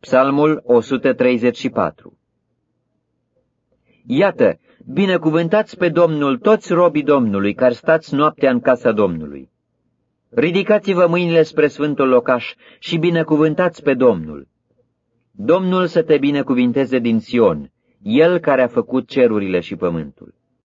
Psalmul 134 Iată, binecuvântați pe Domnul toți robii Domnului, care stați noaptea în casa Domnului. Ridicați-vă mâinile spre sfântul locaș și binecuvântați pe Domnul. Domnul să te binecuvinteze din Sion, El care a făcut cerurile și pământul.